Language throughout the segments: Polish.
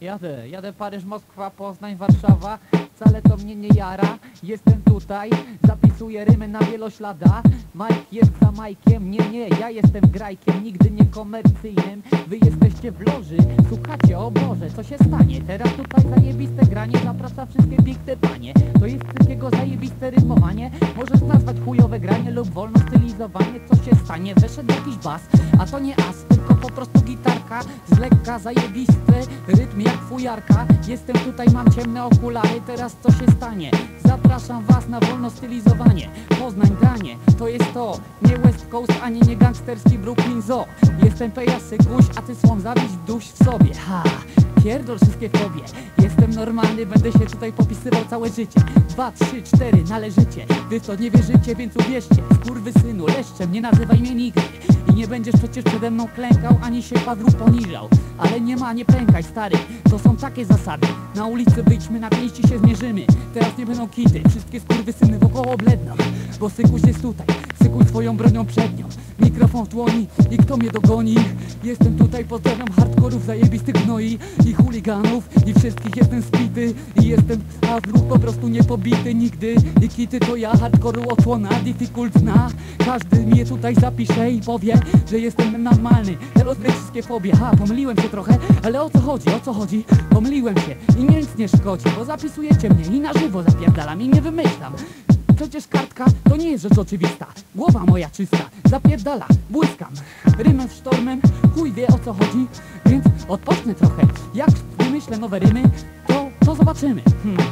Jadę, jadę Paryż, Moskwa, Poznań, Warszawa. Wcale to mnie nie jara. Jestem tutaj, zapisuję rymy na wieloślada. Mike jest za Majkiem, nie, nie, ja jestem grajkiem Nigdy nie komercyjnym. Wy jesteście w loży, słuchacie, o Boże, co się stanie? Teraz tutaj zajebiste granie Zaprasza wszystkie piękne panie. To jest wszystkiego zajebiste rymowanie. Możesz nazwać chujowe granie lub wolno stylizowanie. Co się stanie? Weszedł jakiś bas, a to nie as, tylko po prostu gitarka. Z lekka zajebisty rytm jak fujarka. Jestem tutaj, mam ciemne okulary, teraz co się stanie? Zapraszam was na wolno stylizowanie. Poznań granie, to jest to. Nie West Coast, ani nie gangsterski Brooklyn Zoo. Jestem pejasy guś, a ty słom zawiś w duś w sobie. Ha! Pierdol wszystkie fobie Jestem normalny, będę się tutaj popisywał całe życie. Dwa, trzy, cztery, należycie. Wy w to nie wierzycie, więc uwierzcie. Synu, leszczem, nie nazywaj mnie nigdy. I nie będziesz przecież przede mną klękał, ani się padru poniżał. Ale nie ma, nie pękaj stary, to są takie zasady. Na ulicy wyjdźmy, na pięści się zmierzymy. Teraz nie będą kity, wszystkie syny wokoło obledną Bo sykuś jest tutaj, sykuj swoją bronią przed nią Mikrofon w dłoni i kto mnie dogoni? Jestem tutaj, pozdrawiam hardkorów, zajebistych gnoi I chuliganów, i wszystkich jestem spity I jestem Avru po prostu nie pobity nigdy. I kity to ja, hardkoru odsłona, difficult zna Każdy mnie tutaj zapisze i powie, że jestem normalny. Rozbierz wszystkie fobie, ha, pomyliłem się trochę Ale o co chodzi, o co chodzi? Pomyliłem się i nic nie szkodzi Bo zapisujecie mnie i na żywo zapierdalam i nie wymyślam Przecież kartka to nie jest rzecz oczywista. Głowa moja czysta, zapierdala, błyskam. Rymem sztormem, chuj wie o co chodzi. Więc odpocznę trochę. Jak wymyślę nowe rymy, to, to zobaczymy. Hmm.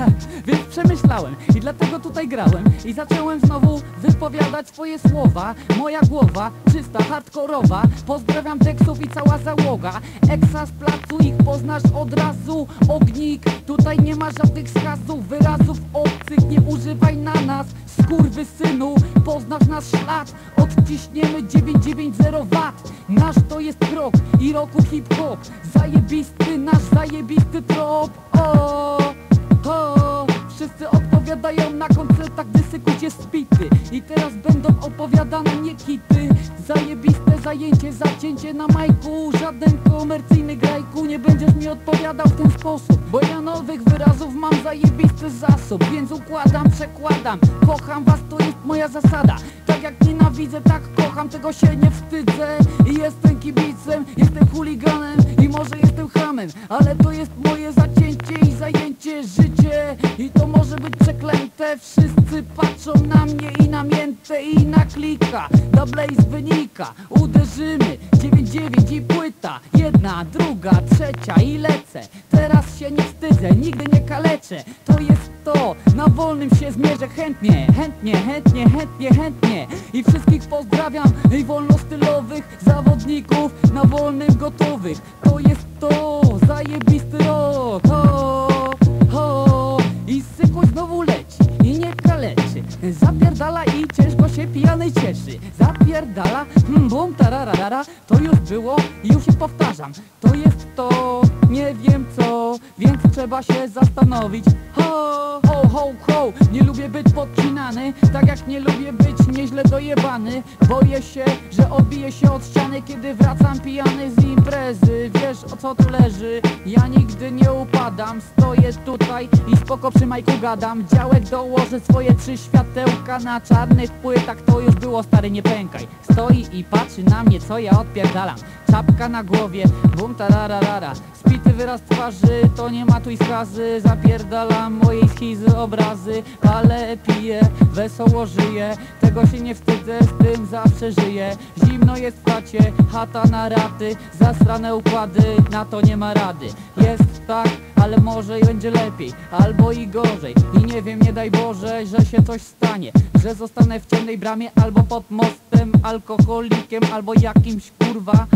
Ha, więc przemyślałem i dlatego tutaj grałem. I zacząłem znowu wypowiadać swoje słowa. Moja głowa, czysta, hardkorowa. Pozdrawiam tekstów i cała załoga. Eksa z placu, ich poznasz od razu. Ognik, tutaj nie ma żadnych skazów. Wyrazów obcych, nie używaj na nas. Skurwy synu, poznasz nasz ślad. Odciśniemy 990 wat. Nasz to jest krok i roku hip-hop. Zajebisty, nasz zajebisty trop. O Wszyscy odpowiadają na koncertach, gdy sykuć jest spity. I teraz będą opowiadane nie kity. Zajebiste zajęcie, zacięcie na majku. Żaden komercyjny grajku nie będziesz mi odpowiadał w ten sposób. Bo ja nowych wyrazów mam zajebisty zasób Więc układam, przekładam. Kocham was, to jest moja zasada. Tak jak nienawidzę, tak kocham, tego się nie wstydzę. I jestem kibicem, jestem chuliganem. I może jestem Ale to jest moje zacięcie i zajęcie życie. I to może być przeklęte. Wszyscy patrzą na mnie i na miętę i na klika. Da blaze wynika, uderzymy. 9-9 i płyta. Jedna, druga, trzecia i lecę. Teraz się nie wstydzę, nigdy nie kaleczę. To jest to, na wolnym się zmierzę chętnie Chętnie, chętnie, chętnie, chętnie. I wszystkich pozdrawiam i wolnostylowych zawodników Na wolnym gotowych. To jest to, zajebisty rok Zapierdala i ciężko się pijany cieszy. Zapierdala, hmm, bum, tararara To już było już się powtarzam. To jest to, nie wiem co Więc trzeba się zastanowić. Ho, ho, ho, ho Nie lubię być podcinany. Tak jak nie lubię być nieźle dojebany. Boję się, że obiję się od ściany Kiedy wracam pijany z imprezy. Wiesz o co tu leży? Ja nigdy nie upadam Stoję tutaj i spoko przy majku gadam. Działek dołożę swoje trzy światełka Na czarnych płytach to już było stary nie pękaj. Stoi i patrzy na mnie co ja odpierdalam. Czapka na głowie, bum tararara Spity wyraz twarzy, to nie ma tu skazy. Zapierdalam mojej schizy obrazy Ale piję, wesoło żyję. Tego się nie wstydzę, z tym zawsze żyję. Zimno jest w chacie, chata na raty Zastrane układy, na to nie ma rady. Jest tak, ale może i będzie lepiej Albo i gorzej. I nie wiem, nie daj Boże, że się coś stanie. Że zostanę w ciemnej bramie Albo pod mostem, alkoholikiem Albo jakimś kurwa.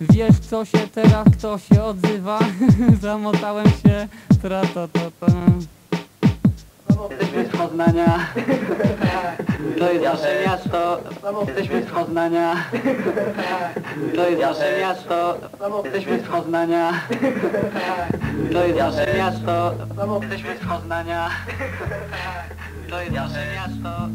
Wiesz co się teraz, kto się odzywa? Zamotałem się, tra to to to Jesteśmy z Poznania. To jest nasze miasto. Jesteśmy z Poznania. To jest nasze miasto. Jesteśmy z Poznania. To jest nasze miasto. Jesteśmy z Poznania. To jest nasze miasto.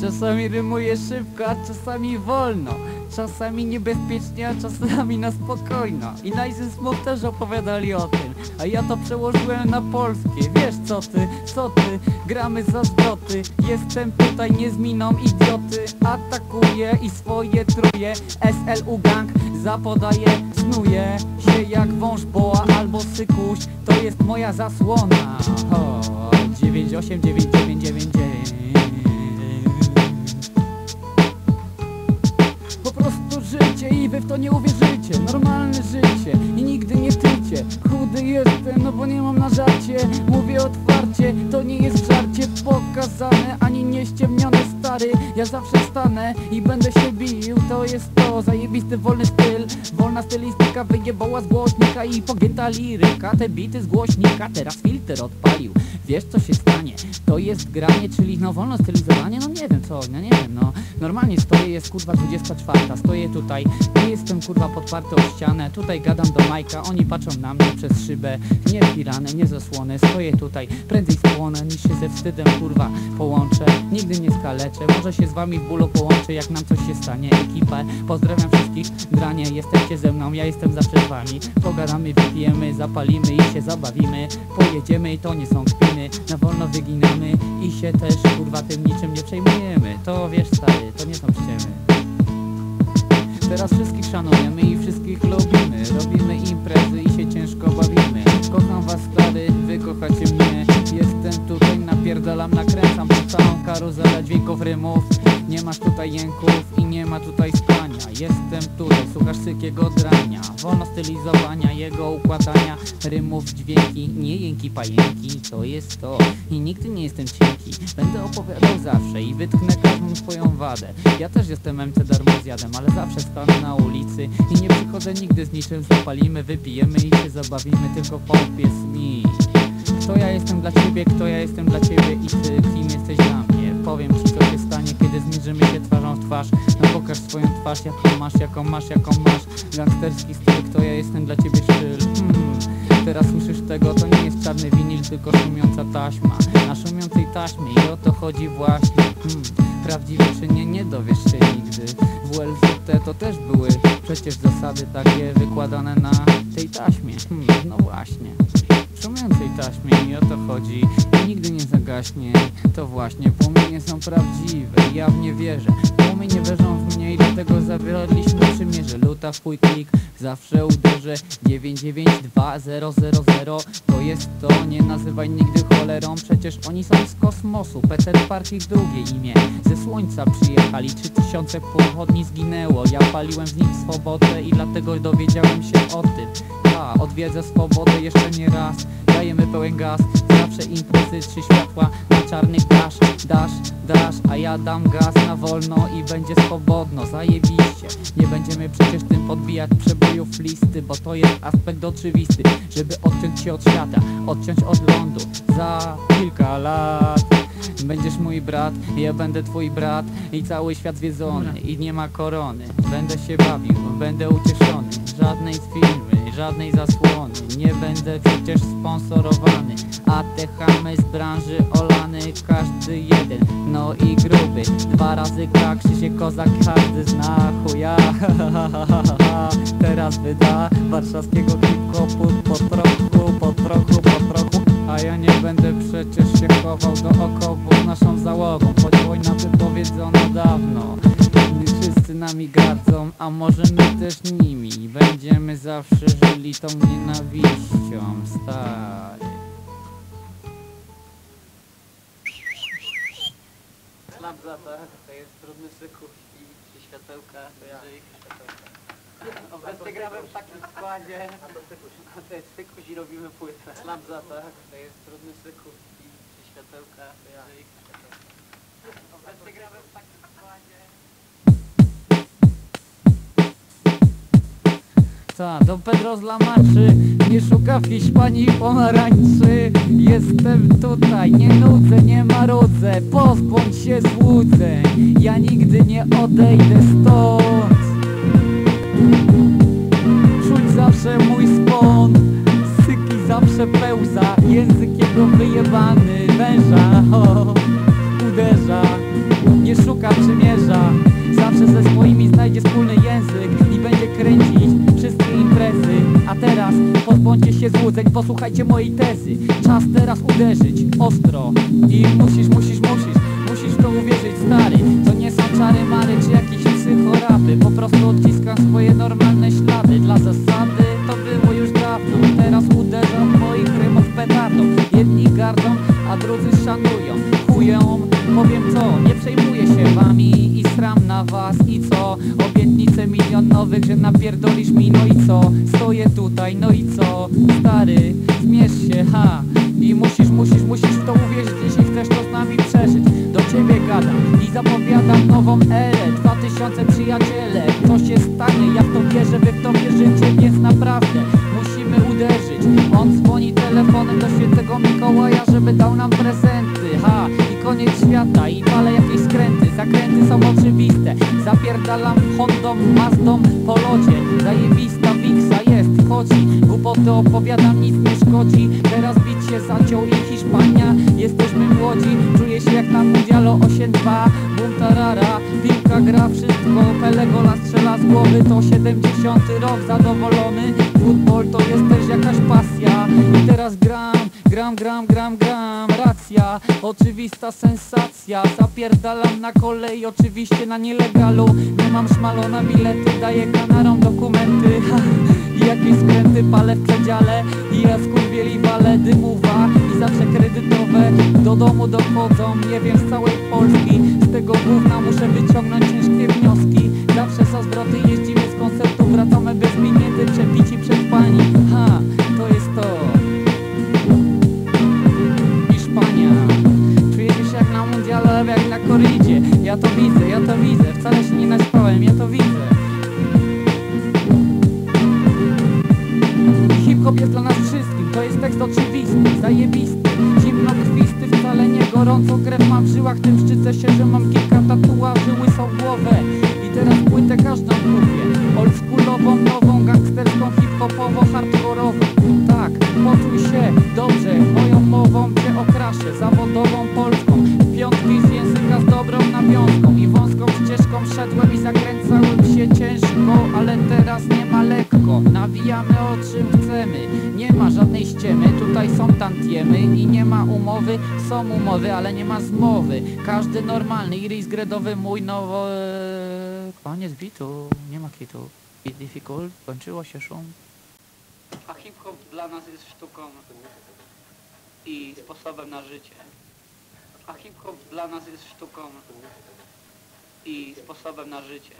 Czasami rymuję szybko, a czasami wolno Czasami niebezpiecznie, a czasami na spokojno. I Nice też opowiadali o tym. A ja to przełożyłem na polskie. Wiesz co ty, co ty, gramy za zwroty. Jestem tutaj nie z miną idioty. Atakuję i swoje truje. SLU gang zapodaje, snuje się jak wąż boa albo sykuś. To jest moja zasłona. O, 989999 to nie uwierzycie. Normalne życie i nigdy nie tycie. Chudy jestem, no bo nie mam na żarcie. Mówię otwarcie, to nie jest żarcie. Pokazane Ani nieściemnione stary Ja zawsze stanę i będę się bił. To jest to, zajebisty wolny styl. Wolna stylistyka wyjebała z głośnika I pogięta liryka, te bity z głośnika Teraz filtr odpalił, wiesz co się stanie? To jest granie, czyli no wolno stylizowanie? No nie wiem co, no nie wiem no. Normalnie stoję, jest kurwa 24 Stoję tutaj, nie jestem kurwa podparty o ścianę. Tutaj gadam do Majka, oni patrzą na mnie przez szybę. Nie pirany, nie zasłony, stoję tutaj. Prędzej spłonę niż się ze wstydem kurwa połączę. Nigdy nie skaleczę, może się z wami w bólu połączę Jak nam coś się stanie, ekipę Pozdrawiam wszystkich, granie, jesteście ze mną Ja jestem zawsze z wami. Pogadamy, wypijemy, zapalimy i się zabawimy. Pojedziemy i to nie są kpiny. Na wolno wyginamy i się też kurwa tym niczym nie przejmujemy. To wiesz stary, to nie są ściemy Teraz wszystkich szanujemy i wszystkich lubimy. Robimy imprezy i się ciężko bawimy. Kocham was stary, wy kochacie mnie. Jestem tutaj, napierdalam, nakręcam tą całą karuzelę dźwięków rymów. Nie masz tutaj jęków i nie ma tutaj spania. Jestem tutaj, słuchasz sykiego drania. Wolno stylizowania, jego układania Rymów, dźwięki, nie jęki pajęki. To jest to i nigdy nie jestem cienki. Będę opowiadał zawsze i wytknę każdą swoją wadę. Ja też jestem MC darmozjadem, ale zawsze stanę na ulicy I nie przychodzę nigdy z niczym, zapalimy, wypijemy i się zabawimy Tylko powiedz mi Kto ja jestem dla ciebie, kto ja jestem dla ciebie i ty kim jesteś dla mnie Powiem co się stanie, kiedy zmierzymy się twarzą w twarz No pokaż swoją twarz, jaką masz, jaką masz, jaką masz Gangsterski styl, kto ja jestem dla ciebie sztyl hmm. Teraz słyszysz tego, to nie jest czarny winil, tylko szumiąca taśma Na szumiącej taśmie i o to chodzi właśnie hmm. Prawdziwie czy nie, nie dowiesz się nigdy W ULZT to też były przecież zasady takie wykładane na tej taśmie hmm. No właśnie szumiącej taśmie i o to chodzi. I nigdy nie zagaśnie. To właśnie płomienie są prawdziwe. Ja w nie wierzę. Płomienie wierzą w mnie dlatego zawieraliśmy przymierze Luta w klik. Zawsze uderzę 992000 To jest to Nie nazywaj nigdy cholerą. Przecież oni są z kosmosu Peter Park ich drugie imię. Ze słońca przyjechali 3000 pochodni zginęło. Ja paliłem z nich swobodę i dlatego dowiedziałem się o tym. Ja odwiedzę swobodę jeszcze nie raz. Dajemy pełen gaz, zawsze imprezy Trzy światła czarnych dasz Dasz, dasz, a ja dam gaz na wolno I będzie swobodno, zajebiście. Nie będziemy przecież tym podbijać przebojów listy Bo to jest aspekt oczywisty Żeby odciąć się od świata, odciąć od lądu. Za kilka lat Będziesz mój brat, ja będę twój brat I cały świat zwiedzony. I nie ma korony. Będę się bawił, będę ucieszony. Żadnej z firmy, żadnej zasłony. Nie będę przecież sponsorowany A te chamy z branży olany Każdy jeden, no i gruby Dwa razy K, Krzysiek Kozak Każdy zna chuja. Teraz wyda warszawskiego hip-hopu Po trochu, po trochu, po trochu. A ja nie będę przecież się chował do okopów naszą załogą. Choć wojna wypowiedziona dawno nami gardzą, a może my też nimi Będziemy zawsze żyli tą nienawiścią, stary Ślap za to, to jest trudny sykup i trzy światełka, wyżej światełka. Obecnie gramy w takim składzie, a to jest sykuś i robimy płytę. Ślap za to, to jest trudny sykup i trzy światełka, wyżej światełka. Obecnie gramy w takim Do Pedro z Lamaczy Nie szuka w Hiszpanii pomarańczy. Jestem tutaj, nie nudzę, nie marudzę. Pozbądź się złudzeń Ja nigdy nie odejdę stąd. Czuć zawsze mój spon Syki zawsze pełza Język jego wyjebany Węża, o, uderza. Nie szuka posłuchajcie mojej tezy. Czas teraz uderzyć ostro. I musisz, musisz, musisz, musisz to uwierzyć stary. To nie są czary mary czy jakieś psychorapy Po prostu napierdolisz mi No i co, stoję tutaj, no i co? Stary, zmierz się, ha. I musisz, musisz, musisz w to uwierzyć Jeśli chcesz to z nami przeżyć. Do ciebie gadam i zapowiadam nową erę. 2000 przyjaciele, co się stanie. Ja w to wierzę, wy w to wierzycie Więc naprawdę musimy uderzyć. On dzwoni telefonem do świętego Mikołaja Żeby dał nam prezenty, ha. I koniec świata i Zapierdalam Hondą, Mazdą po lodzie Zajebista Wiksa jest, chodzi. Głupoty opowiadam, nic nie szkodzi. Teraz bić się zaciął i Hiszpania. Jesteśmy młodzi, czuję się jak na mundialu 8-2 Bum tarara, piłka gra wszystko. Pele gola strzela z głowy To 70 rok, zadowolony. Futbol to jest też jakaś pasja. I teraz gram, gram, gram, gram, gram Racja, oczywista sensacja. Zapierdalam na kolej, oczywiście na nielegalu. Nie mam szmalu na bilety, daję kanarom dokumenty. Ha. Jakieś skręty palę w przedziale. I ja skurwieli walę dymuwa I zawsze kredytowe. Do domu dochodzą Nie wiem z całej Polski. Z tego gówna muszę wyciągnąć ciężkie wnioski. Zawsze są zwroty, jeździmy żyłach Tym szczycę się, że mam kilka tatuaży, łysą głowę I teraz płytę każdą kupię. Oldschoolową, nową, gangsterską, hip-hopową, hardkorową. Tak, poczuj się dobrze, moją mową cię okraszę. Zawodową polską, piątki z języka z dobrą nawiązką. I wąską ścieżką szedłem i zakręcałem się ciężko. Ale teraz nie ma lekko, nawijamy o czym ma żadnej ściemy, tutaj są tantiemy I nie ma umowy, są umowy, ale nie ma zmowy. Każdy normalny, iris gredowy mój nowo... Eee, Koniec bitu, nie ma kitu. Bit difficult, kończyło się szum. A hip-hop dla nas jest sztuką i sposobem na życie. A hip-hop dla nas jest sztuką i sposobem na życie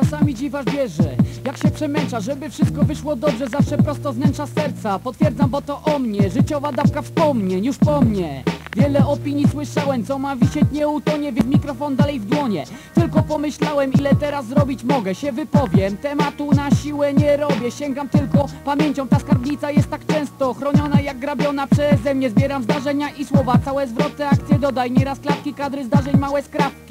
Czasami dziwasz bierze, jak się przemęcza Żeby wszystko wyszło dobrze, zawsze prosto z wnętrza serca. Potwierdzam, bo to o mnie, życiowa dawka wspomnień, już po mnie. Wiele opinii słyszałem, co ma wisieć nie utonie Więc mikrofon dalej w dłonie. Tylko pomyślałem, ile teraz zrobić mogę Się wypowiem, tematu na siłę nie robię Sięgam tylko pamięcią, ta skarbnica jest tak często Chroniona jak grabiona przeze mnie. Zbieram zdarzenia i słowa, całe zwroty, akcje dodaj. Nieraz klatki, kadry zdarzeń, małe skrawki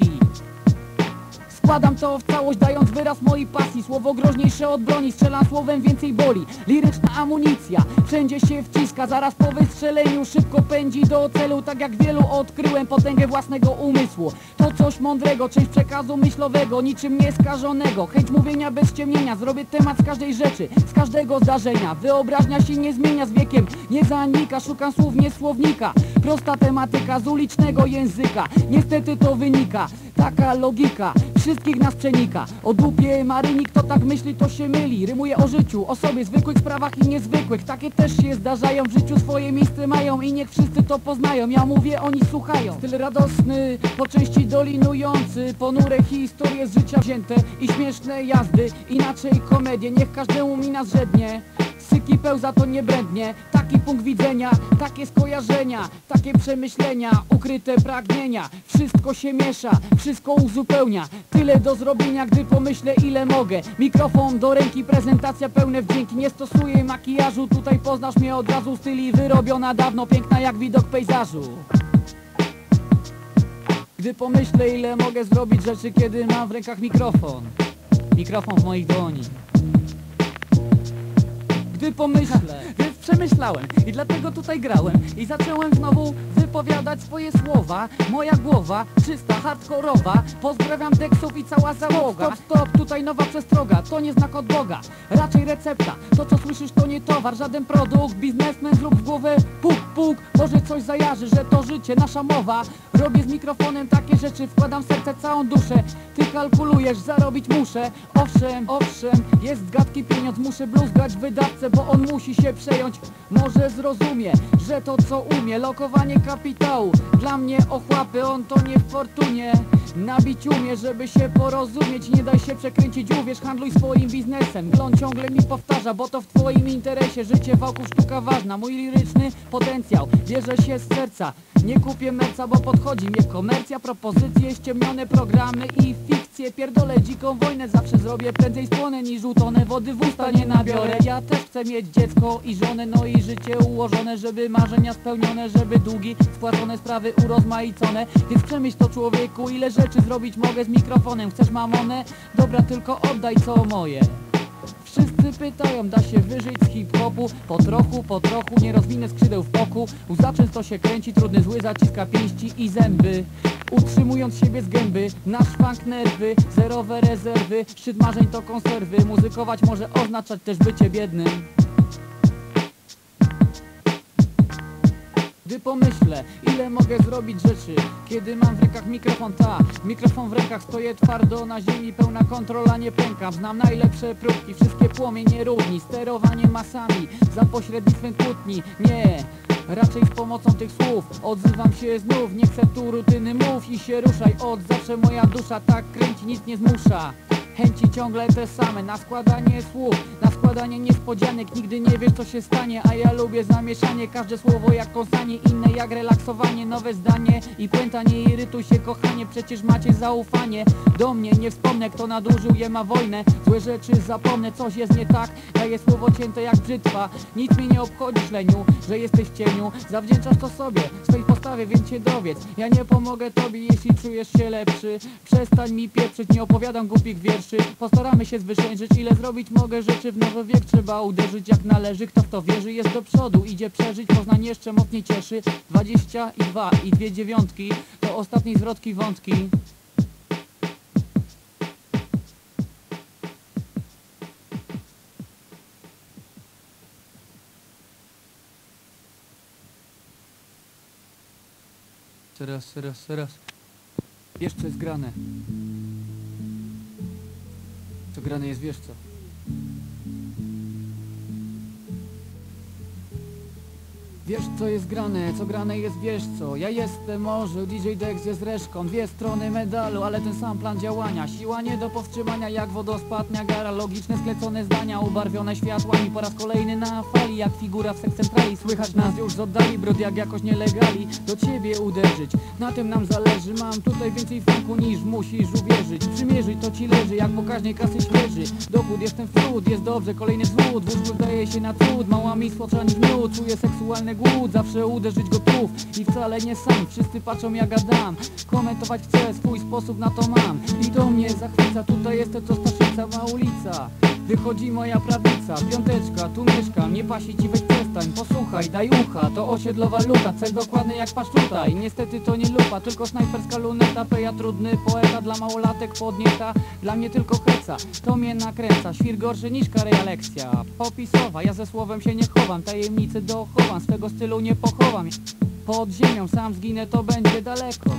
Składam to w całość, dając wyraz mojej pasji. Słowo groźniejsze od broni, strzelam słowem więcej boli. Liryczna amunicja, wszędzie się wciska. Zaraz po wystrzeleniu szybko pędzi do celu. Tak jak wielu odkryłem potęgę własnego umysłu. To coś mądrego, część przekazu myślowego Niczym nieskażonego, chęć mówienia bez ciemnienia Zrobię temat z każdej rzeczy, z każdego zdarzenia. Wyobraźnia się nie zmienia z wiekiem, nie zanika. Szukam słów, nie słownika Prosta tematyka z ulicznego języka. Niestety to wynika, taka logika Wszystkich nas przenika O dupie Maryni, kto tak myśli to się myli. Rymuje o życiu, o sobie, zwykłych sprawach i niezwykłych. Takie też się zdarzają, w życiu swoje miejsce mają I niech wszyscy to poznają, ja mówię, oni słuchają. Styl radosny, po części dolinujący. Ponure historie z życia wzięte I śmieszne jazdy, inaczej komedie Niech każdemu mina zrzednie Syki pełza to nie brednie Taki punkt widzenia, takie skojarzenia Takie przemyślenia, ukryte pragnienia. Wszystko się miesza, wszystko uzupełnia. Tyle do zrobienia, gdy pomyślę ile mogę. Mikrofon do ręki, prezentacja pełne wdzięki. Nie stosuję makijażu, tutaj poznasz mnie od razu. Styli wyrobiona dawno, piękna jak widok pejzażu. Gdy pomyślę ile mogę zrobić rzeczy, kiedy mam w rękach mikrofon. Mikrofon w moich dłoni gdy pomyślę, wy w przemyślałem i dlatego tutaj grałem. I zacząłem znowu wypowiadać swoje słowa. Moja głowa czysta, hardkorowa. Pozdrawiam Dexów i cała załoga. Stop, stop, tutaj nowa przestroga. To nie znak od Boga, raczej recepta. To co słyszysz to nie towar, żaden produkt. Biznesmen zrób w głowę puk, puk. Może coś zajarzy, że to życie, nasza mowa. Robię z mikrofonem takie rzeczy Wkładam w serce całą duszę. Ty kalkulujesz, zarobić muszę. Owszem, owszem, jest gadki pieniądz Muszę bluzgać wydawcę, bo on musi się przejąć Może zrozumie, że to co umie Lokowanie kapitału, dla mnie ochłapy On to nie w fortunie. Nabić umie, żeby się porozumieć. Nie daj się przekręcić, uwierz, handluj swoim biznesem. Glon ciągle mi powtarza, bo to w twoim interesie. Życie wokół sztuka ważna, mój liryczny potencjał Bierze się z serca, nie kupię merca, bo podchodzi mnie komercja. Propozycje, ściemnione programy i fikcje Pierdolę dziką wojnę, zawsze zrobię prędzej spłonę Niż utonę, wody w usta nie nabiorę. Ja też chcę mieć dziecko i żonę, no i życie ułożone Żeby marzenia spełnione, żeby długi spłacone sprawy urozmaicone. Więc przemyśl to człowieku, ile rzeczy zrobić mogę z mikrofonem. Chcesz mamonę? Dobra, tylko oddaj co moje Wszyscy pytają, da się wyżyć z hip-hopu. Po trochu, po trochu, nie rozwinę skrzydeł w poku Łza często się kręci, trudny zły zaciska pięści i zęby. Utrzymując siebie z gęby, nasz funk nerwy Zerowe rezerwy, szczyt marzeń to konserwy. Muzykować może oznaczać też bycie biednym Gdy pomyślę, ile mogę zrobić rzeczy Kiedy mam w rękach mikrofon, ta Mikrofon w rękach, stoję twardo na ziemi Pełna kontrola, nie pękam. Znam najlepsze próbki, wszystkie płomienie równi. Sterowanie masami, za pośrednictwem kłótni. Nie, raczej z pomocą tych słów Odzywam się znów, nie chcę tu rutyny Mów i się ruszaj, od zawsze moja dusza Tak kręci, nic nie zmusza Chęci ciągle te same, na składanie słów Na składanie niespodzianek, nigdy nie wiesz co się stanie A ja lubię zamieszanie, każde słowo jak kąsanie Inne jak relaksowanie, nowe zdanie I puenta, nie irytuj się kochanie Przecież macie zaufanie. Do mnie, nie wspomnę kto nadużył je ma wojnę. Złe rzeczy zapomnę, coś jest nie tak Daję słowo cięte jak brzytwa. Nic mnie nie obchodzi śleniu, że jesteś w cieniu Zawdzięczasz to sobie, swej postawie, więc się dowiedz. Ja nie pomogę tobie, jeśli czujesz się lepszy. Przestań mi pieprzyć, nie opowiadam głupich wierszy. Postaramy się zwyciężyć, ile zrobić mogę rzeczy W nowy wiek? Trzeba uderzyć jak należy. Kto w to wierzy jest do przodu, idzie przeżyć Poznań jeszcze mocniej cieszy. 22 i dwie dziewiątki To ostatniej zwrotki wątki Teraz, teraz, teraz Wiesz co jest grane? Co grane jest, wiesz co Wiesz co jest grane, co grane jest wiesz co? Ja jestem orzeł, DJ Dex jest reszką Dwie strony medalu, ale ten sam plan działania. Siła nie do powstrzymania jak wodospad Niagara Logiczne sklecone zdania, ubarwione światłami Po raz kolejny na fali, jak figura w sekcentrali Słychać nas już z oddali, brud jak jakoś nielegali. Do ciebie uderzyć, na tym nam zależy. Mam tutaj więcej funku niż musisz uwierzyć. Przymierzyć to ci leży, jak pokaźnej kasy świeży. Dochód jestem w cud, jest dobrze, kolejny zwód Wózku zdaje się na cud, mała mi słodcza niż miód. Czuję seksualny głód, zawsze uderzyć gotów I wcale nie sam, wszyscy patrzą jak gadam Komentować chcę, swój sposób na to mam. I to mnie zachwyca, tutaj jestem to Staszyca, ma ulica Wychodzi moja prawica, piąteczka, tu mieszkam Nie pasi ci weź przestań, posłuchaj, daj ucha. To osiedlowa luta, cel dokładny jak patrz tutaj. Niestety to nie lupa, tylko snajperska luneta. Peja trudny poeta, dla małolatek podnieta. Dla mnie tylko heca, to mnie nakręca. Świr gorszy niż kareja lekcja Popisowa, ja ze słowem się nie chowam. Tajemnicy dochowam, swego stylu nie pochowam. Pod ziemią sam zginę, to będzie daleko.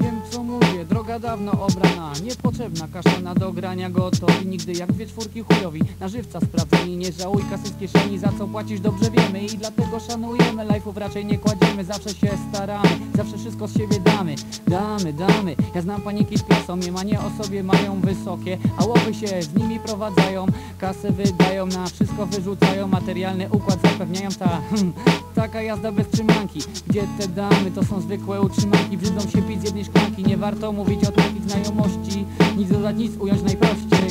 Wiem co mówię, droga dawno obrana Niepotrzebna kaszana do grania gotowi. Nigdy jak dwie czwórki chujowi Na żywca sprawdzeni, nie żałuj kasy z kieszeni Za co płacisz dobrze wiemy. I dlatego szanujemy Life'ów raczej nie kładziemy, zawsze się staramy Zawsze wszystko z siebie damy, damy, damy. Ja znam paniki z klasą, nie o sobie mają wysokie. A łopy się z nimi prowadzają Kasę wydają, na wszystko wyrzucają. Materialny układ zapewniają ta hmm, Taka jazda bez trzymanki. Gdzie te damy, to są zwykłe utrzymanki. Brzydzą się pić z jednej szklanki. Nie warto mówić o takich znajomości Nic dodać, nic ująć najprościej.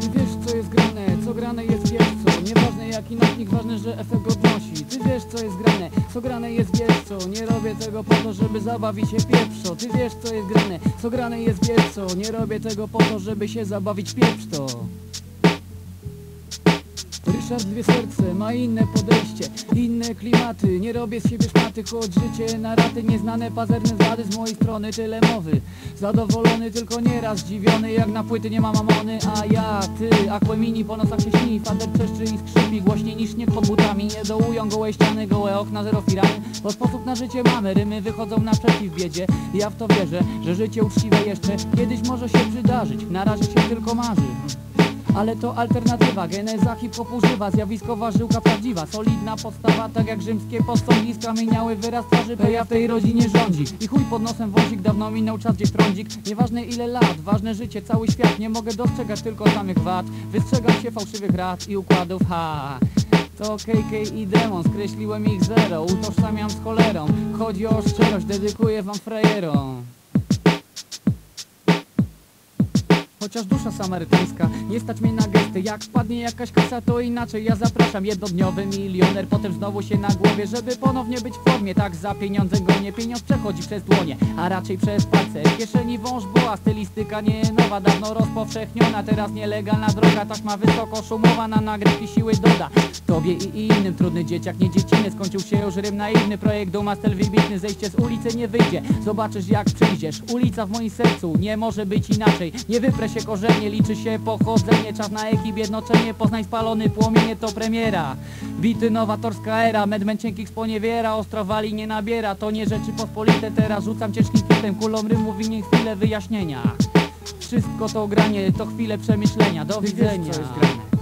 Ty wiesz co jest grane, co grane jest wiesz co. Nieważne jaki notnik, ważne, że efekt odnosi Ty wiesz co jest grane, co grane jest wiesz co. Nie robię tego po to, żeby zabawić się pieprzo. Ty wiesz co jest grane, co grane jest wiesz co. Nie robię tego po to, żeby się zabawić pieprz to Ryszard dwie serce ma inne podejście Inne klimaty, nie robię z siebie szmaty Choć życie na raty, nieznane. Pazerne zady Z mojej strony tyle mowy. Zadowolony, tylko nieraz zdziwiony Jak na płyty nie ma mamony A ja, ty, Aquemini po nocach się śni. Fader czeszczy i skrzypi Głośniej niż śnieg pod butami Nie dołują gołe ściany, gołe okna, zero firamy. Bo sposób na życie mamy Rymy wychodzą naprzeciw biedzie. Ja w to wierzę, że życie uczciwe jeszcze Kiedyś może się przydarzyć. Na razie się tylko marzy ale to alternatywa, geneza hip-hopu żywa Zjawiskowa żyłka prawdziwa, solidna podstawa Tak jak rzymskie posągi skamieniały wyraz twarzy Peja w tej rodzinie rządzi. I chuj pod nosem wąsik, dawno minął czas gdzieś trądzik. Nieważne ile lat, ważne życie, cały świat. Nie mogę dostrzegać tylko samych wad. Wystrzegam się fałszywych rad i układów, ha. To KK i Demon, skreśliłem ich zero. Utożsamiam z cholerą. Chodzi o szczerość, dedykuję wam frajerom Chociaż dusza samarytańska, nie stać mnie na gesty. Jak wpadnie jakaś kasa to inaczej Ja zapraszam. Jednodniowy milioner Potem znowu się na głowie, żeby ponownie być w formie Tak za pieniądze gonie, pieniądz przechodzi przez dłonie A raczej przez palce, w kieszeni wąż była Stylistyka nie nowa, dawno rozpowszechniona. Teraz nielegalna droga, taśma wysoko szumowa Na nagrywki siły doda Tobie i innym. Trudny dzieciak, nie dzieciny. Skończył się już rym naiwny, projekt. Duma, styl wybitny Zejście z ulicy nie wyjdzie, zobaczysz jak przyjdziesz. Ulica w moim sercu, nie może być inaczej. Nie wyprę się korzenie, liczy się pochodzenie. Czas na ekip, jednoczenie, poznań spalony płomienie to premiera. Bity nowatorska era, medmen cienkich sponiewiera Ostrowali nie nabiera, to nie rzeczy pospolite Teraz rzucam ciężkim kitem, kulą rymu winie chwilę wyjaśnienia. Wszystko to granie, to chwile przemyślenia, do widzenia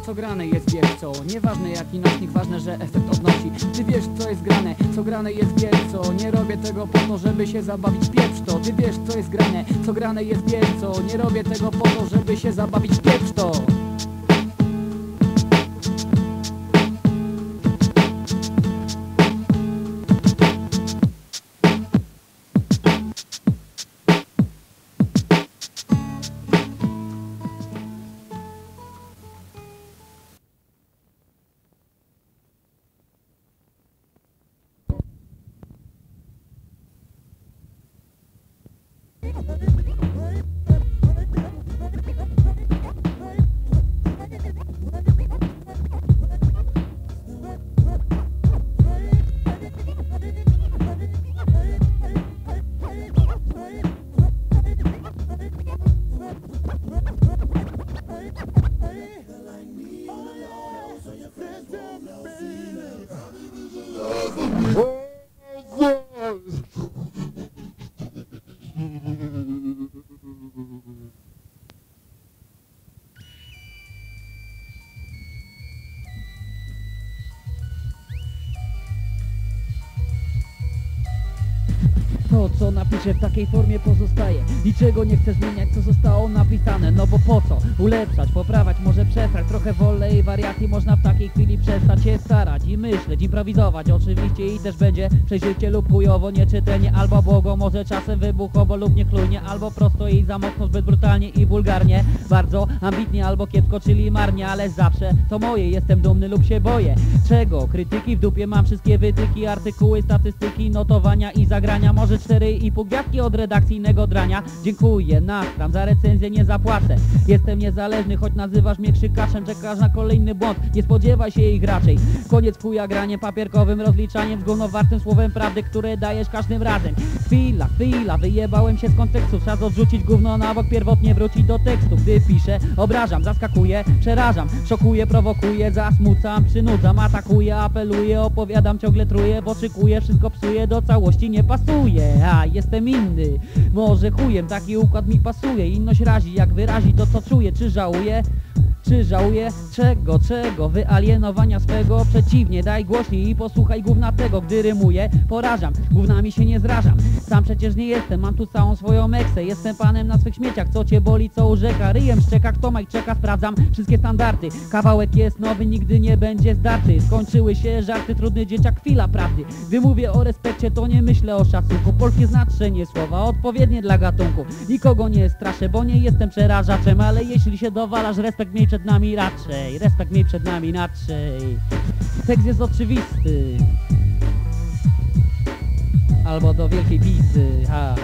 co grane. Jest, wiesz co, nieważne jaki nośnik, ważne, że efekt odnosi. Ty wiesz co jest grane, co grane jest, wiesz co. Nie robię tego po to, żeby się zabawić, pieprz to. Ty wiesz co jest grane, co grane jest, wiesz co. Nie robię tego po to, żeby się zabawić, pieprz to co napiszę w takiej formie pozostaje. Niczego nie chcę zmieniać co zostało napisane. No bo po co? Ulepszać, poprawać, może przesrać. Trochę wolę i wariacji można w takiej chwili przestać się starać I myśleć, improwizować. Oczywiście i też będzie Przeżycie lub chujowo, nieczytelnie albo błogo. Może czasem wybuchowo lub niechlujnie Albo prosto i za mocno, zbyt brutalnie i wulgarnie. Bardzo ambitnie albo kiepsko, czyli marnie Ale zawsze to moje, jestem dumny lub się boję Czego? Krytyki w dupie mam wszystkie wytyki Artykuły, statystyki, notowania i zagrania. Może cztery i pół gwiazdki od redakcyjnego drania. Dziękuję, nastram, za recenzję nie zapłacę. Jestem niezależny, choć nazywasz mnie krzykaczem Czekasz na kolejny błąd, nie spodziewaj się ich raczej. Koniec chuja granie papierkowym rozliczaniem Z gównowartym słowem prawdy, które dajesz każdym razem. Chwila, chwila, wyjebałem się z kontekstu. Czas odrzucić gówno na bok, pierwotnie wrócić do tekstu. Gdy piszę, obrażam, zaskakuję, przerażam Szokuję, prowokuję, zasmucam, przynudzam Atakuję, apeluję, opowiadam, ciągle truję Poszykuję, wszystko psuję, do całości nie pasuje. A, jestem inny, może chujem, taki układ mi pasuje. Inność razi, jak wyrazi to co czuję, czy żałuję? Czy żałuję? Czego, czego? Wyalienowania swego? Przeciwnie, daj głośniej i posłuchaj gówna tego Gdy rymuję, porażam, gównami się nie zrażam. Sam przecież nie jestem, mam tu całą swoją meksę Jestem panem na swych śmieciach, co cię boli, co urzeka? Ryjem szczeka, kto Mike czeka, sprawdzam wszystkie standardy. Kawałek jest nowy, nigdy nie będzie zdarty. Skończyły się żarty, trudny dzieciak, chwila prawdy. Gdy mówię o respekcie, to nie myślę o szacunku. Polskie znaczenie słowa, odpowiednie dla gatunku. Nikogo nie straszę, bo nie jestem przerażaczem Ale jeśli się dowalasz, respekt miej przed nami raczej Respekt miej przed nami raczej Tekst jest oczywisty. Albo do wielkiej pizzy, ha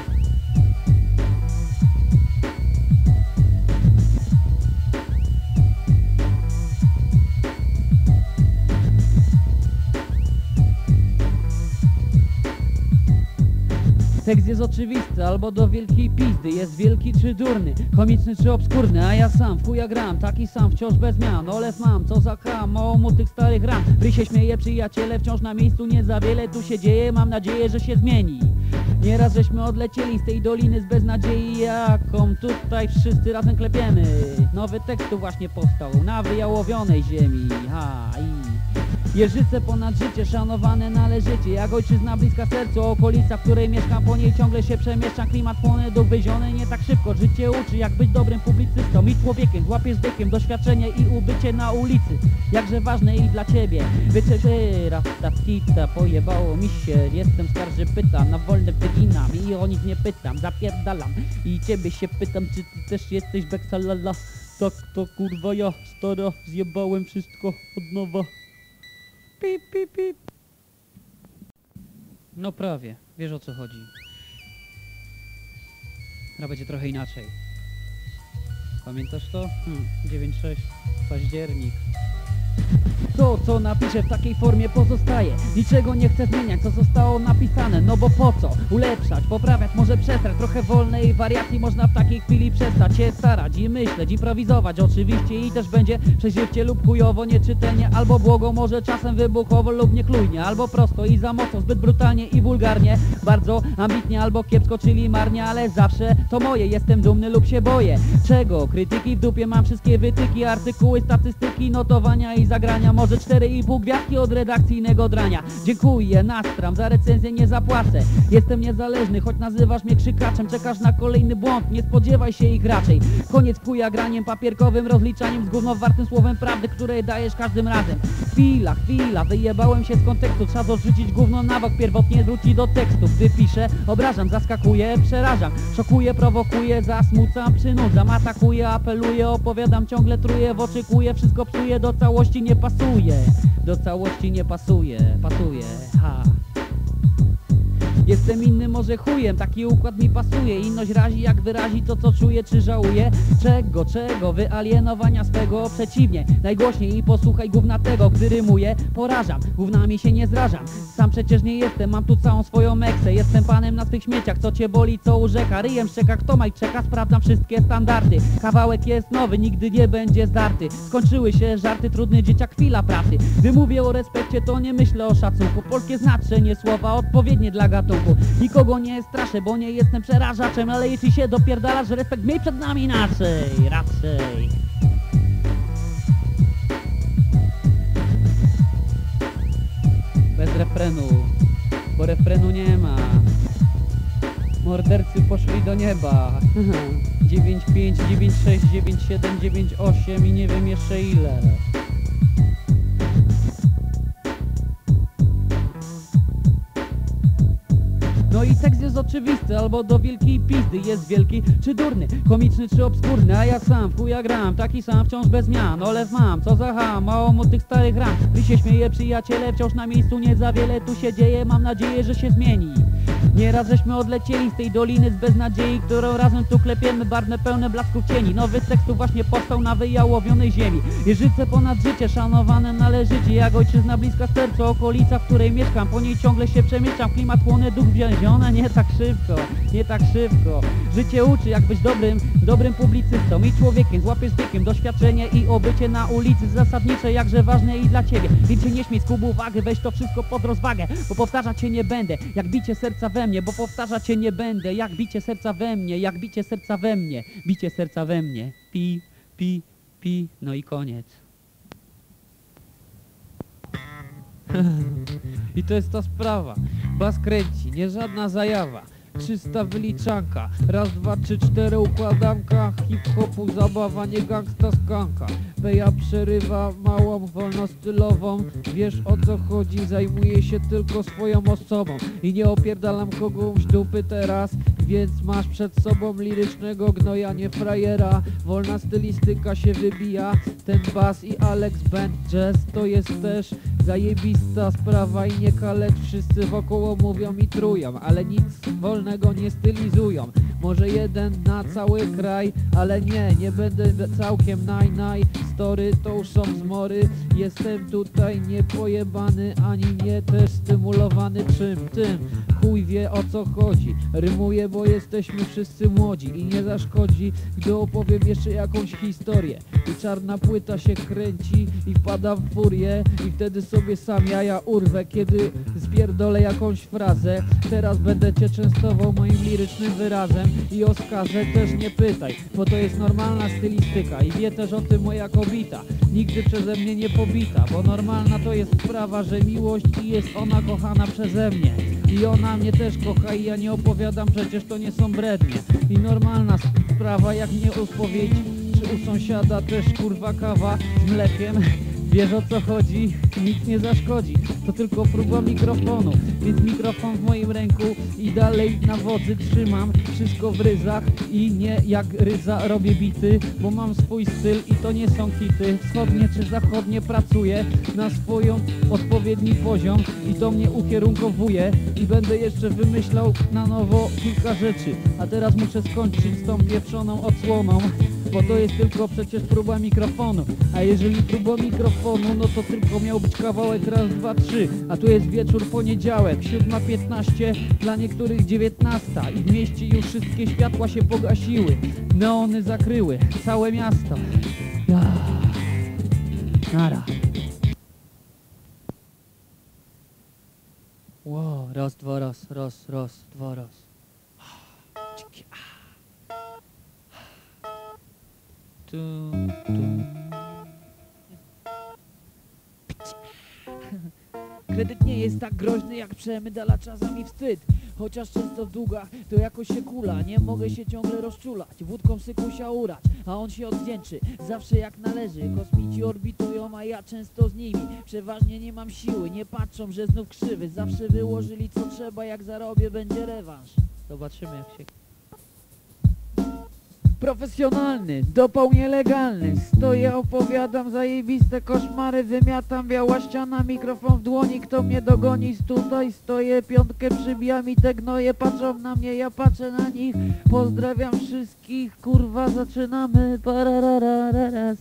Tekst jest oczywisty, albo do wielkiej pizdy Jest wielki czy durny, komiczny czy obskurny A ja sam, w chuja gram, taki sam, wciąż bez zmian Olew mam, co za kram, mało mu tych starych ram. Ry się śmieje, przyjaciele, wciąż na miejscu Nie za wiele tu się dzieje, mam nadzieję, że się zmieni. Nieraz żeśmy odlecieli z tej doliny z beznadziei Jaką tutaj wszyscy razem klepiemy. Nowy tekst tu właśnie powstał na wyjałowionej ziemi. Ha, i... Jeżyce ponad życie, szanowane należycie Jak ojczyzna bliska sercu, okolica, w której mieszkam Po niej ciągle się przemieszczam, klimat płonę duch wyziony Nie tak szybko, życie uczy jak być dobrym publicystą I człowiekiem, złapiesz dykiem, doświadczenie i ubycie na ulicy. Jakże ważne i dla ciebie. Wyczeczyra, ta ptica, pojebało mi się. Jestem skarży, pytam, na wolne wyginam I o nic nie pytam, zapierdalam. I ciebie się pytam, czy ty też jesteś beksalala? Tak to kurwa ja, stara, zjebałem wszystko od nowa Pip, pip, pip. No prawie, wiesz o co chodzi. Teraz będzie trochę inaczej. Pamiętasz to? Hmm, 9-6, październik. To, co napiszę w takiej formie pozostaje. Niczego nie chcę zmieniać, co zostało napisane. No bo po co? Ulepszać, poprawiać, może przesrać Trochę wolnej wariacji można w takiej chwili przestać się starać I myśleć, improwizować. Oczywiście I też będzie przeżywcie lub chujowo, nieczytelnie Albo błogo, może czasem wybuchowo lub niechlujnie Albo prosto i za mocno, zbyt brutalnie i wulgarnie. Bardzo ambitnie albo kiepsko, czyli marnie Ale zawsze to moje, jestem dumny lub się boję. Czego? Krytyki w dupie, mam wszystkie wytyki Artykuły, statystyki, notowania i zagrania. Może 4,5 gwiazdki od redakcyjnego drania. Dziękuję, nastram, za recenzję nie zapłacę. Jestem niezależny, choć nazywasz mnie krzykaczem. Czekasz na kolejny błąd, nie spodziewaj się ich raczej. Koniec chuja graniem papierkowym, rozliczaniem Z gównowartym słowem prawdy, które dajesz każdym razem. Chwila, chwila, wyjebałem się z kontekstu. Trzeba dorzucić gówno na bok, pierwotnie wróci do tekstu. Gdy piszę, obrażam, zaskakuję, przerażam. Szokuję, prowokuję, zasmucam, przynudzam. Atakuję, apeluję, opowiadam, ciągle truję Oczekuję, wszystko psuję, do całości nie pasuje Do całości nie pasuje, pasuje, ha Jestem inny może chujem, taki układ mi pasuje. Inność razi jak wyrazi to co czuję czy żałuję Czego, czego, wyalienowania swego? Przeciwnie, najgłośniej i posłuchaj gówna tego Gdy rymuję, porażam, gównami się nie zrażam. Sam przecież nie jestem, mam tu całą swoją meksę. Jestem panem na swych śmieciach, co cię boli, co urzeka. Ryjem szczeka, kto maj czeka, sprawdzam wszystkie standardy. Kawałek jest nowy, nigdy nie będzie zdarty. Skończyły się żarty, trudny dzieciak, chwila pracy. Gdy mówię o respekcie, to nie myślę o szacunku. Polskie znaczenie słowa odpowiednie dla gatunku Nikogo nie straszę, bo nie jestem przerażaczem Ale jeśli się dopierdalasz, że respekt miej przed nami inaczej Raczej. Bez refrenu Bo refrenu nie ma. Mordercy poszli do nieba. 95, 96, 97, 98 i nie wiem jeszcze ile No i tekst jest oczywisty, albo do wielkiej pizdy Jest wielki czy durny, komiczny czy obskurny. A ja sam w chuja gram, taki sam wciąż bez zmian. Olew mam, co za ham, mało mu tych starych ram. Gdy się śmieje przyjaciele, wciąż na miejscu nie za wiele tu się dzieje. Mam nadzieję, że się zmieni Nieraz żeśmy odlecieli z tej doliny z beznadziei Którą razem tu klepiemy, barwne pełne blasków cieni. Nowy tekst tu właśnie powstał na wyjałowionej ziemi. Jeżyce ponad życie, szanowane należycie Jak ojczyzna bliska sercu, okolica, w której mieszkam. Po niej ciągle się przemieszczam, klimat chłonę, duch więziona Nie tak szybko, nie tak szybko. Życie uczy, jak być dobrym, dobrym publicystą I człowiekiem, złapiesz dykiem, doświadczenie i obycie na ulicy Zasadnicze, jakże ważne i dla ciebie. Więc się nie śmiej, skub uwagę, weź to wszystko pod rozwagę Bo powtarzać cię nie będę, jak bicie serca we mnie Bo powtarzać cię nie będę, jak bicie serca we mnie Jak bicie serca we mnie, bicie serca we mnie. Pi, pi, pi, no i koniec. I to jest ta sprawa. Bas kręci, nie żadna zajawa. Czysta wyliczanka. Raz, dwa, trzy, cztery układanka. Hip-hopu zabawa, nie gangsta skanka. Peja przerywa małą, wolnostylową. Wiesz o co chodzi, zajmuję się tylko swoją osobą. I nie opierdalam kogoś dupy teraz. Więc masz przed sobą lirycznego gnoja, nie frajera. Wolna stylistyka się wybija. Ten bas i Alex Band Jazz to jest też zajebista sprawa i nie kalecz Wszyscy wokoło mówią i trują, ale nic wolnego nie stylizują. Może jeden na cały kraj, ale nie, nie będę całkiem naj naj. Story to już są zmory, jestem tutaj niepojebany Ani nie też stymulowany. Czym tym chuj wie o co chodzi. Rymuję, bo jesteśmy wszyscy młodzi I nie zaszkodzi, gdy opowiem jeszcze jakąś historię. I czarna płyta się kręci i wpada w furię I wtedy sobie sam jaja urwę, kiedy zpierdolę jakąś frazę. Teraz będę cię częstował moim lirycznym wyrazem I o skazę też nie pytaj, bo to jest normalna stylistyka I wie też o tym moja kobita. Nigdy przeze mnie nie pobita, bo normalna to jest sprawa, że miłość i jest ona kochana przeze mnie I ona mnie też kocha i ja nie opowiadam, przecież to nie są brednie. I normalna sprawa, jak mnie u spowiedzi Czy u sąsiada też kurwa kawa z mlekiem Wiesz o co chodzi, nic nie zaszkodzi. To tylko próba mikrofonu. Więc mikrofon w moim ręku i dalej na wodzy trzymam. Wszystko w ryzach i nie jak ryza robię bity Bo mam swój styl i to nie są hity Wschodnie czy zachodnie pracuję na swoją odpowiedni poziom I to mnie ukierunkowuje. I będę jeszcze wymyślał na nowo kilka rzeczy. A teraz muszę skończyć z tą pieprzoną odsłoną bo to jest tylko przecież próba mikrofonu. A jeżeli próba mikrofonu, no to tylko miał być kawałek raz, dwa, trzy. A tu jest wieczór poniedziałek, 7.15 Dla niektórych 19 I w mieście już wszystkie światła się pogasiły Neony zakryły całe miasto. Ja. Nara. Ło, raz, dwa, raz, raz, raz, dwa, raz Tu, tu. Kredyt nie jest tak groźny jak przemyt, ale czasami wstyd. Chociaż często w długach to jakoś się kula. Nie mogę się ciągle rozczulać. Wódką sykusia urać, a on się odwdzięczy. Zawsze jak należy. Kosmici orbitują, a ja często z nimi. Przeważnie nie mam siły, nie patrzą, że znów krzywy. Zawsze wyłożyli co trzeba, jak zarobię będzie rewanż. Zobaczymy jak się Profesjonalny, dopał nielegalny. Stoję, opowiadam zajebiste koszmary Wymiatam biała ściana, mikrofon w dłoni. Kto mnie dogoni, tutaj stoję Piątkę przybija mi te gnoje Patrzą na mnie, ja patrzę na nich. Pozdrawiam wszystkich, kurwa zaczynamy. Parararara,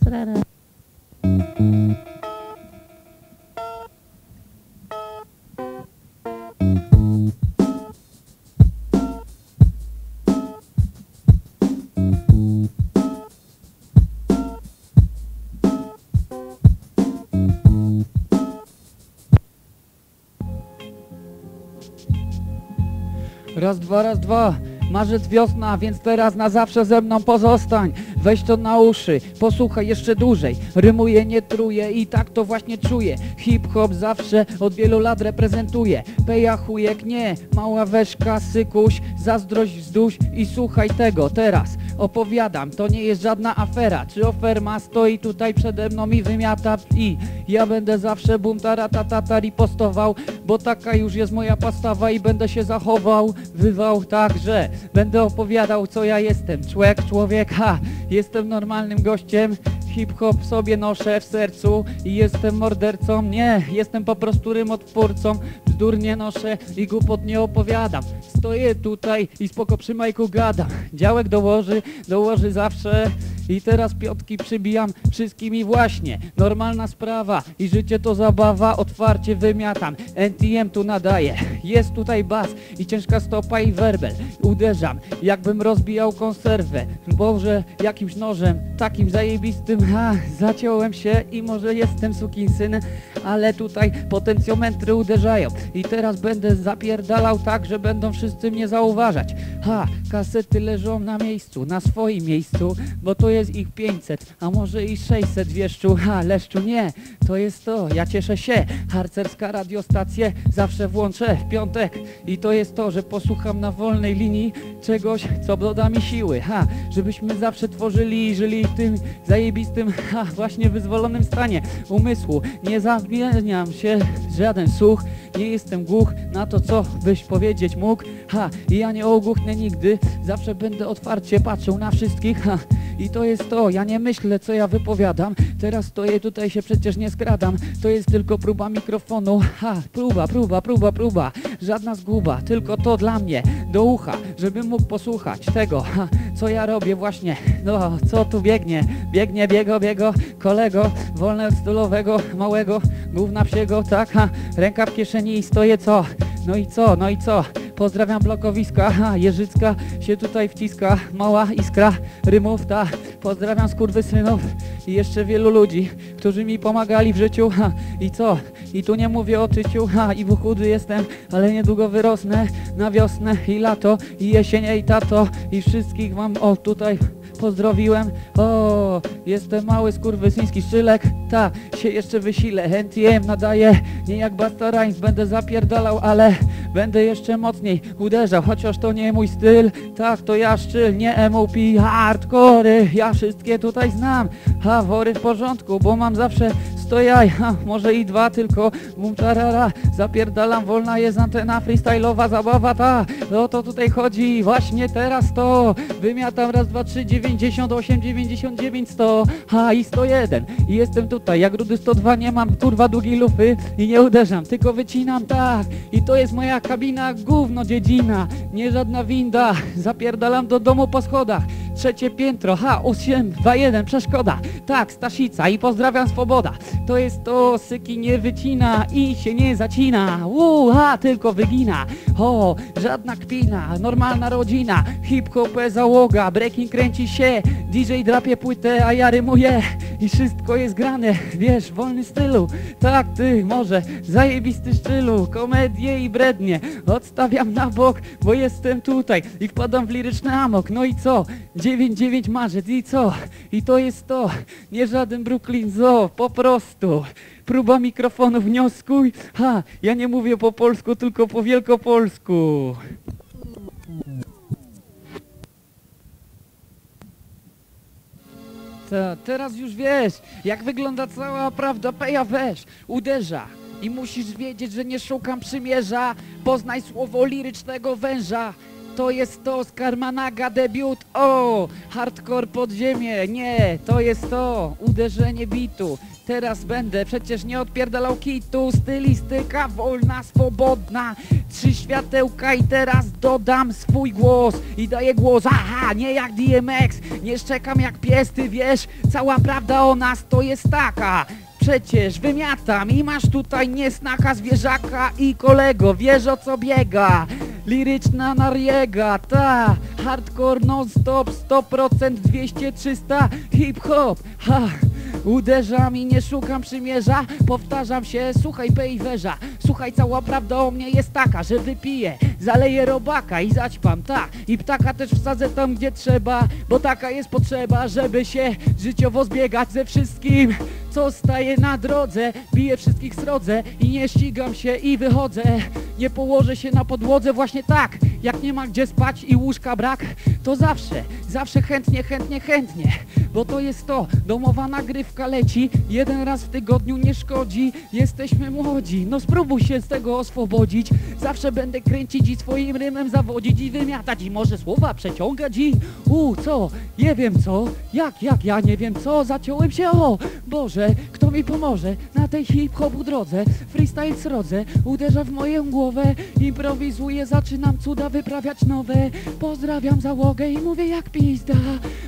Raz, dwa, raz, dwa. Marzec, wiosna, więc teraz na zawsze ze mną pozostań. Weź to na uszy, posłuchaj jeszcze dłużej. Rymuję, nie truję i tak to właśnie czuję. Hip-hop zawsze od wielu lat reprezentuje. Peja chujek nie, mała weszka, sykuś, zazdrość wzduś i słuchaj tego teraz. Opowiadam, to nie jest żadna afera. Czy oferma stoi tutaj przede mną i wymiata i ja będę zawsze bum taratatata ripostował, bo taka już jest moja postawa i będę się zachował, wywał tak, że będę opowiadał co ja jestem. Człowiek, człowiek, ha, jestem normalnym gościem, hip-hop sobie noszę w sercu i jestem mordercą, nie, jestem po prostu rymotwórcą, bzdur nie noszę i głupot nie opowiadam. Stoję tutaj i spoko przy majku gadam, działek dołoży, dołoży zawsze i teraz piątki przybijam wszystkimi właśnie. Normalna sprawa i życie to zabawa, otwarcie wymiatam. NTM tu nadaje, jest tutaj bas i ciężka stopa i werbel. Uderzam, jakbym rozbijał konserwę. Boże, jakimś nożem, takim zajebistym, ha, zaciąłem się i może jestem sukinsyn, ale tutaj potencjometry uderzają. I teraz będę zapierdalał tak, że będą wszyscy mnie zauważać. Ha, kasety leżą na miejscu, na swoim miejscu, bo to jest ich 500, a może i 600 wieszczu. Ha, leszczu nie, to jest to, ja cieszę się. Harcerska radiostację zawsze włączę w piątek i to jest to, że posłucham na wolnej linii czegoś, co doda mi siły. Ha, żebyśmy zawsze tworzyli i żyli w tym zajebistym, ha, właśnie wyzwolonym stanie umysłu. Nie zamieniam się żaden słuch, nie jestem głuch na to, co byś powiedzieć mógł. Ha, i ja nie ogłuchnę nigdy, zawsze będę otwarcie patrzył na wszystkich. Ha, i to jest to, ja nie myślę, co ja wypowiadam. Teraz stoję tutaj, się przecież nie skradam. To jest tylko próba mikrofonu. Ha, próba, próba, próba, próba. Żadna zguba, tylko to dla mnie, do ucha, żebym mógł posłuchać tego, ha, co ja robię właśnie. No, co tu biegnie? Biegnie, biego, biego, kolego, wolne stylowego, małego, gówna psiego, tak, ha, ręka w kieszeni i stoję co? No i co, no i co? Pozdrawiam blokowiska, ha, Jeżycka się tutaj wciska, mała iskra, rymówta. Pozdrawiam skurwysynów i jeszcze wielu ludzi, którzy mi pomagali w życiu, ha, i co? I tu nie mówię o czyciu, ha, i chudy jestem, ale niedługo wyrosnę na wiosnę i lato, i jesienię i tato, i wszystkich wam, o, tutaj pozdrowiłem. O, jestem mały skurwysyński szylek. Ta, się jeszcze wysilę. NTM nadaje, nie jak Basta Rhymes. Będę zapierdalał, ale będę jeszcze mocniej uderzał. Chociaż to nie mój styl. Tak, to ja szczyl, nie MOP, hardcore. Ja wszystkie tutaj znam. Ha, wory w porządku, bo mam zawsze sto jaj. Ha, może i dwa tylko. Bum tarara, zapierdalam, wolna jest antena, freestyle'owa zabawa ta. O to tutaj chodzi, właśnie teraz to. Wymiatam raz, dwa, trzy, 98, 99, 100, ha i 101. I jestem tutaj, jak rudy 102, nie mam kurwa długiej lufy i nie uderzam, tylko wycinam tak. I to jest moja kabina, gówno dziedzina, nie żadna winda. Zapierdalam do domu po schodach. Trzecie piętro, ha, 8, 2, 1, przeszkoda. Tak, Staszica i pozdrawiam Swoboda. To jest to, syki nie wycina i się nie zacina. Uu, ha, tylko wygina. O, żadna kpina, normalna rodzina. Hip-hop załoga, breaking kręci się. DJ drapie płytę, a ja rymuję. I wszystko jest grane, wiesz, w wolnym stylu. Tak, ty, może, zajebisty stylu. Komedię i brednie. Odstawiam na bok, bo jestem tutaj. I wpadam w liryczny amok. No i co? 9-9 marzec i co? I to jest to. Nie żaden Brooklyn Zoo, po prostu. Próba mikrofonu, wnioskuj. Ha, ja nie mówię po polsku, tylko po wielkopolsku. Ta, teraz już wiesz, jak wygląda cała prawda, peja weź, uderza. I musisz wiedzieć, że nie szukam przymierza, poznaj słowo lirycznego węża. To jest to z Karmanaga debiut, o, hardcore podziemie, nie, to jest to, uderzenie bitu. Teraz będę przecież nie odpierdalał kitu, stylistyka wolna, swobodna, trzy światełka i teraz dodam swój głos i daję głos, aha, nie jak DMX, nie szczekam jak pies, ty wiesz, cała prawda o nas to jest taka. Przecież wymiatam i masz tutaj niesnaka zwierzaka i kolego, wiesz o co biega. Liryczna nariega, ta, hardcore non-stop, 100%, 200, 300, hip-hop, ha. Uderzam i nie szukam przymierza. Powtarzam się, słuchaj pejwerza. Słuchaj, cała prawda o mnie jest taka Że wypiję, zaleję robaka i zaćpam, tak. I ptaka też wsadzę tam, gdzie trzeba Bo taka jest potrzeba, żeby się życiowo zbiegać ze wszystkim co staje na drodze Biję wszystkich srodze i nie ścigam się i wychodzę Nie położę się na podłodze właśnie tak Jak nie ma gdzie spać i łóżka brak To zawsze, zawsze chętnie, chętnie, chętnie Bo to jest to, domowa nagrywka leci Jeden raz w tygodniu nie szkodzi Jesteśmy młodzi, no spróbuj się z tego oswobodzić Zawsze będę kręcić i swoim rymem zawodzić I wymiatać i może słowa przeciągać i U, co? Nie wiem co? Jak, jak, ja nie wiem co? Zaciąłem się, o Boże, kto mi pomoże? Na tej hip-hopu drodze? Freestyle srodze, uderza w moją głowę Improwizuję, zaczynam cuda wyprawiać nowe. Pozdrawiam załogę i mówię jak pizda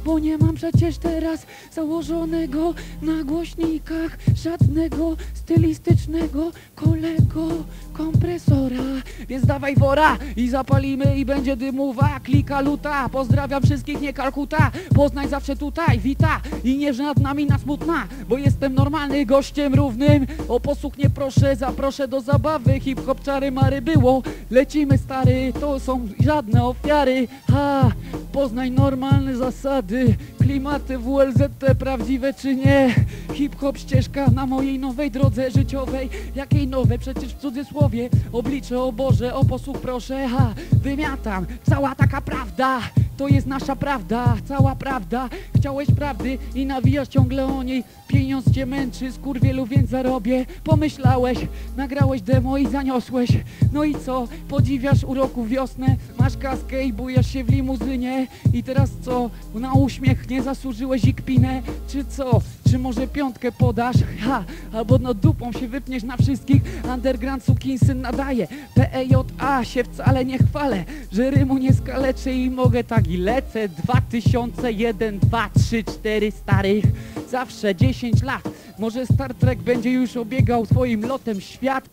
Bo nie mam przecież teraz założonego na głośnikach Żadnego stylistycznego kolego kompresora. Więc dawaj wora i zapalimy i będzie dymuwa Klika luta, pozdrawiam wszystkich nie Kalkuta. Poznań zawsze tutaj, wita. I nie nad nami na smutna Bo jestem normalny gościem równym. O posłuch nie proszę, zaproszę do zabawy. Hip-hop czary mary było. Lecimy stary, to są żadne ofiary. Ha, Poznań normalne zasady. Klimaty WLZT prawdziwe czy nie? Hip-hop ścieżka na mojej nowej drodze życiowej. Jakiej nowej? Przecież w cudzysłowie. Oblicze, o Boże, o posłuch proszę. Ha, wymiatam, cała taka prawda to jest nasza prawda, cała prawda Chciałeś prawdy i nawijasz ciągle o niej Pieniądz cię męczy, skurwielu, więc zarobię Pomyślałeś, nagrałeś demo i zaniosłeś No i co? Podziwiasz uroku wiosnę Masz kaskę i bujasz się w limuzynie I teraz co? Na uśmiech nie zasłużyłeś i kpinę Czy co? Czy może piątkę podasz? Ha! Albo no dupą się wypniesz na wszystkich. Underground sukinsyn nadaje. PEJA się wcale nie chwalę Że rymu nie skaleczę i mogę tak i lecę. 2001, 2, 3, 4 starych. Zawsze 10 lat. Może Star Trek będzie już obiegał swoim lotem świat